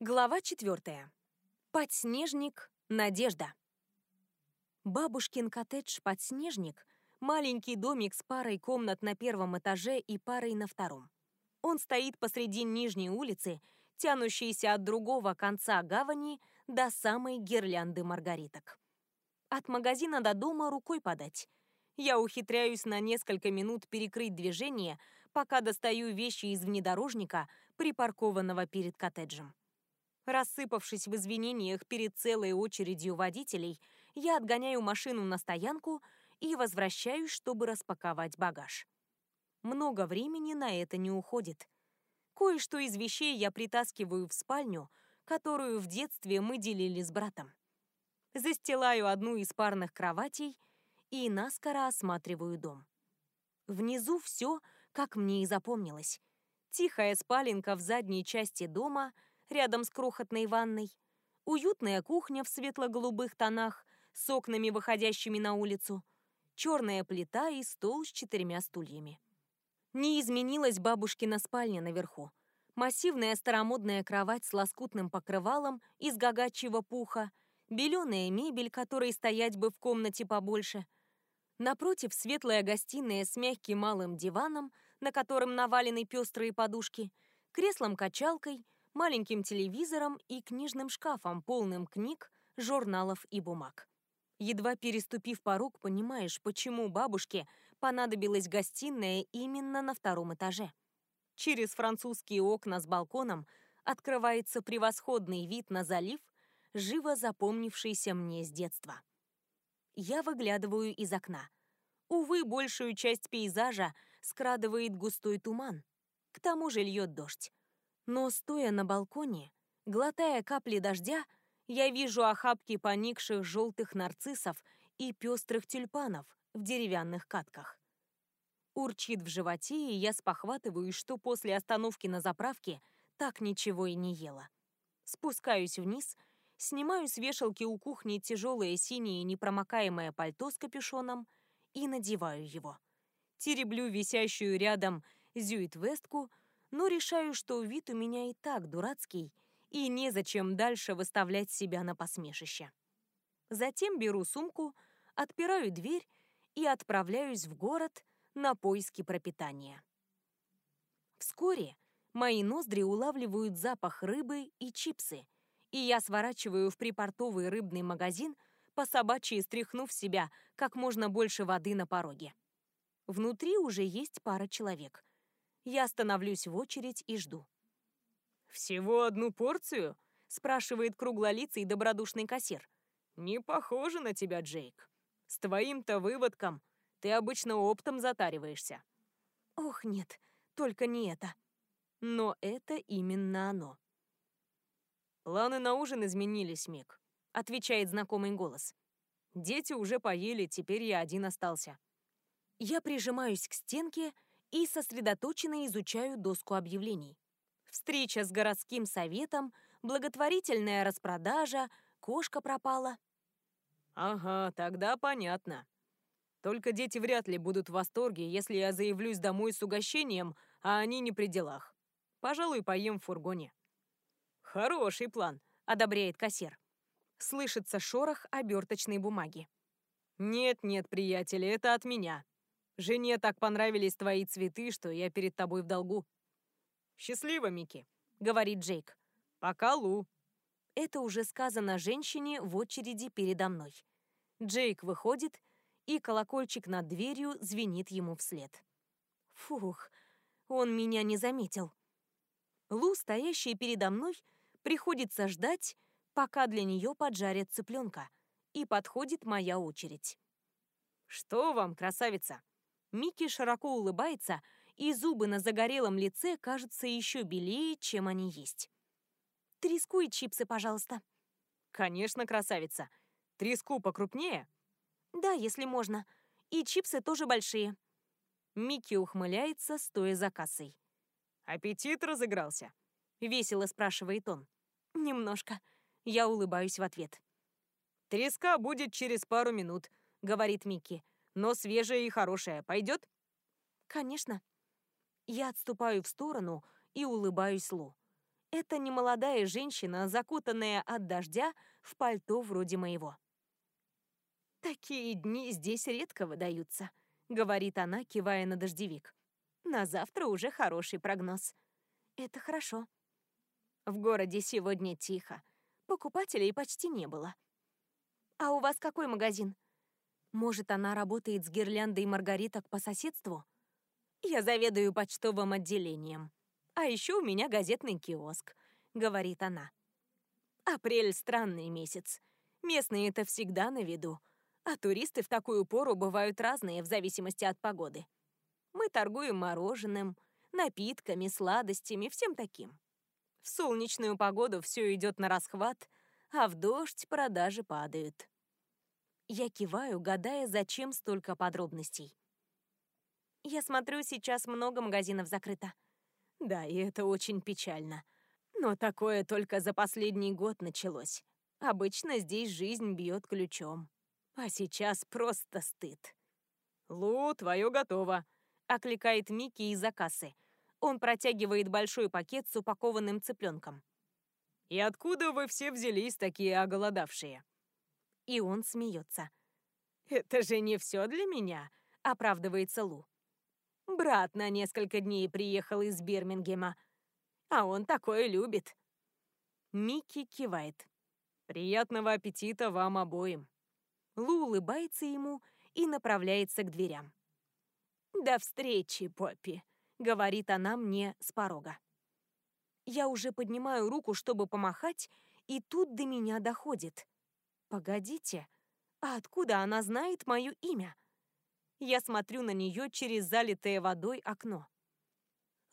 Глава четвертая. Подснежник. Надежда. Бабушкин коттедж «Подснежник» — маленький домик с парой комнат на первом этаже и парой на втором. Он стоит посреди нижней улицы, тянущейся от другого конца гавани до самой гирлянды маргариток. От магазина до дома рукой подать. Я ухитряюсь на несколько минут перекрыть движение, пока достаю вещи из внедорожника, припаркованного перед коттеджем. Рассыпавшись в извинениях перед целой очередью водителей, я отгоняю машину на стоянку и возвращаюсь, чтобы распаковать багаж. Много времени на это не уходит. Кое-что из вещей я притаскиваю в спальню, которую в детстве мы делили с братом. Застилаю одну из парных кроватей и наскоро осматриваю дом. Внизу все, как мне и запомнилось. Тихая спаленка в задней части дома — рядом с крохотной ванной, уютная кухня в светло-голубых тонах с окнами, выходящими на улицу, черная плита и стол с четырьмя стульями. Не изменилась бабушкина спальня наверху. Массивная старомодная кровать с лоскутным покрывалом из гагачьего пуха, беленая мебель, которой стоять бы в комнате побольше. Напротив светлая гостиная с мягким малым диваном, на котором навалены пестрые подушки, креслом-качалкой — маленьким телевизором и книжным шкафом, полным книг, журналов и бумаг. Едва переступив порог, понимаешь, почему бабушке понадобилась гостиная именно на втором этаже. Через французские окна с балконом открывается превосходный вид на залив, живо запомнившийся мне с детства. Я выглядываю из окна. Увы, большую часть пейзажа скрадывает густой туман. К тому же льет дождь. Но, стоя на балконе, глотая капли дождя, я вижу охапки поникших желтых нарциссов и пестрых тюльпанов в деревянных катках. Урчит в животе, и я спохватываю, что после остановки на заправке так ничего и не ела. Спускаюсь вниз, снимаю с вешалки у кухни тяжелое синее непромокаемое пальто с капюшоном и надеваю его. Тереблю висящую рядом зюит-вестку — но решаю, что вид у меня и так дурацкий, и незачем дальше выставлять себя на посмешище. Затем беру сумку, отпираю дверь и отправляюсь в город на поиски пропитания. Вскоре мои ноздри улавливают запах рыбы и чипсы, и я сворачиваю в припортовый рыбный магазин, по собачьи стряхнув себя как можно больше воды на пороге. Внутри уже есть пара человек. Я становлюсь в очередь и жду. «Всего одну порцию?» — спрашивает круглолицый добродушный кассир. «Не похоже на тебя, Джейк. С твоим-то выводком ты обычно оптом затариваешься». «Ох, нет, только не это». Но это именно оно. «Планы на ужин изменились, Мик», — отвечает знакомый голос. «Дети уже поели, теперь я один остался». Я прижимаюсь к стенке и сосредоточенно изучаю доску объявлений. Встреча с городским советом, благотворительная распродажа, кошка пропала. Ага, тогда понятно. Только дети вряд ли будут в восторге, если я заявлюсь домой с угощением, а они не при делах. Пожалуй, поем в фургоне. Хороший план, одобряет кассир. Слышится шорох оберточной бумаги. Нет-нет, приятели, это от меня. Жене так понравились твои цветы, что я перед тобой в долгу. Счастливо, Микки, говорит Джейк. Пока, Лу. Это уже сказано женщине в очереди передо мной. Джейк выходит, и колокольчик над дверью звенит ему вслед. Фух, он меня не заметил. Лу, стоящая передо мной, приходится ждать, пока для нее поджарят цыпленка, и подходит моя очередь. «Что вам, красавица?» Микки широко улыбается, и зубы на загорелом лице кажутся еще белее, чем они есть. «Треску и чипсы, пожалуйста». «Конечно, красавица. Треску покрупнее?» «Да, если можно. И чипсы тоже большие». Микки ухмыляется, стоя за кассой. «Аппетит разыгрался?» — весело спрашивает он. «Немножко». Я улыбаюсь в ответ. «Треска будет через пару минут», — говорит Микки но свежая и хорошая. Пойдет? Конечно. Я отступаю в сторону и улыбаюсь Лу. Это немолодая женщина, закутанная от дождя в пальто вроде моего. «Такие дни здесь редко выдаются», — говорит она, кивая на дождевик. «На завтра уже хороший прогноз». «Это хорошо». В городе сегодня тихо. Покупателей почти не было. «А у вас какой магазин?» Может, она работает с гирляндой маргариток по соседству? Я заведую почтовым отделением. А еще у меня газетный киоск, говорит она. Апрель — странный месяц. Местные-то всегда на виду. А туристы в такую пору бывают разные в зависимости от погоды. Мы торгуем мороженым, напитками, сладостями, всем таким. В солнечную погоду все идет на расхват, а в дождь продажи падают. Я киваю, гадая, зачем столько подробностей. Я смотрю, сейчас много магазинов закрыто. Да, и это очень печально. Но такое только за последний год началось. Обычно здесь жизнь бьет ключом. А сейчас просто стыд. «Лу, твое готово», — окликает Микки из-за кассы. Он протягивает большой пакет с упакованным цыпленком. «И откуда вы все взялись, такие оголодавшие?» И он смеется. «Это же не все для меня», — оправдывается Лу. «Брат на несколько дней приехал из Бирмингема, а он такое любит». Микки кивает. «Приятного аппетита вам обоим». Лу улыбается ему и направляется к дверям. «До встречи, Поппи», — говорит она мне с порога. Я уже поднимаю руку, чтобы помахать, и тут до меня доходит. Погодите, а откуда она знает мое имя? Я смотрю на нее через залитое водой окно.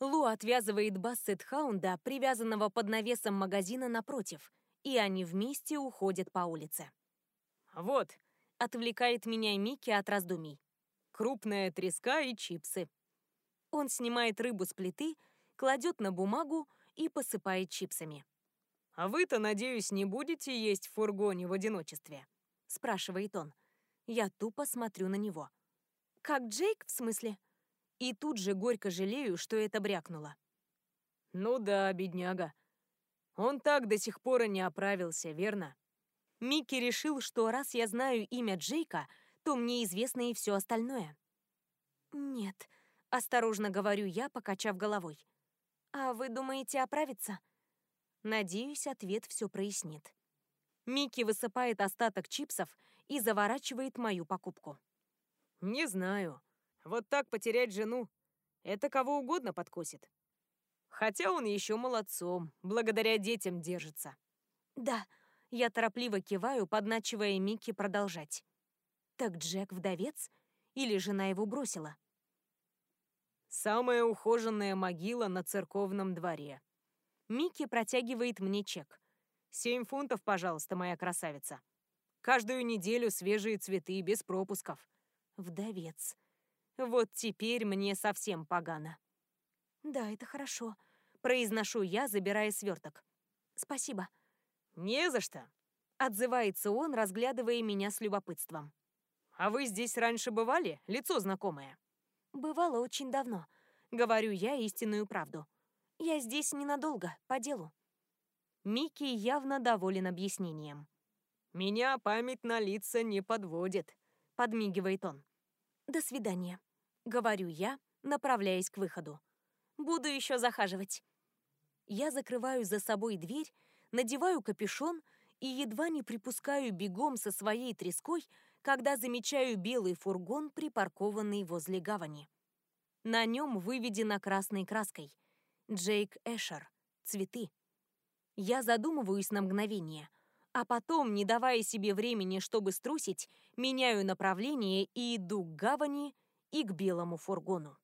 Лу отвязывает Бассет-хаунда, привязанного под навесом магазина напротив, и они вместе уходят по улице. «Вот», — отвлекает меня Микки от раздумий. «Крупная треска и чипсы». Он снимает рыбу с плиты, кладет на бумагу и посыпает чипсами. «А вы-то, надеюсь, не будете есть в фургоне в одиночестве?» — спрашивает он. Я тупо смотрю на него. «Как Джейк, в смысле?» И тут же горько жалею, что это брякнуло. «Ну да, бедняга. Он так до сих пор и не оправился, верно?» Микки решил, что раз я знаю имя Джейка, то мне известно и все остальное. «Нет», — осторожно говорю я, покачав головой. «А вы думаете оправиться?» Надеюсь, ответ все прояснит. Микки высыпает остаток чипсов и заворачивает мою покупку. «Не знаю. Вот так потерять жену — это кого угодно подкосит. Хотя он еще молодцом, благодаря детям держится». «Да», — я торопливо киваю, подначивая Микки продолжать. «Так Джек вдовец? Или жена его бросила?» «Самая ухоженная могила на церковном дворе», Микки протягивает мне чек. «Семь фунтов, пожалуйста, моя красавица. Каждую неделю свежие цветы, без пропусков». Вдовец. Вот теперь мне совсем погано. «Да, это хорошо», — произношу я, забирая сверток. «Спасибо». «Не за что», — отзывается он, разглядывая меня с любопытством. «А вы здесь раньше бывали? Лицо знакомое?» «Бывало очень давно. Говорю я истинную правду. Я здесь ненадолго, по делу». Микки явно доволен объяснением. «Меня память на лица не подводит», — подмигивает он. «До свидания», — говорю я, направляясь к выходу. «Буду еще захаживать». Я закрываю за собой дверь, надеваю капюшон и едва не припускаю бегом со своей треской, когда замечаю белый фургон, припаркованный возле гавани. На нем выведено красной краской — Джейк Эшер. Цветы. Я задумываюсь на мгновение, а потом, не давая себе времени, чтобы струсить, меняю направление и иду к гавани и к белому фургону.